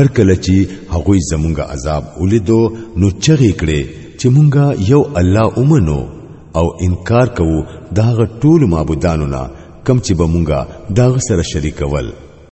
هر کله چې هغوی زمونږه عذاب ولیدو نو چغې کړې چې مونږه یو الله اومنو او انکار کوو دا غ ټول معبودانو نه کم چې به مونږه دا سره شریکول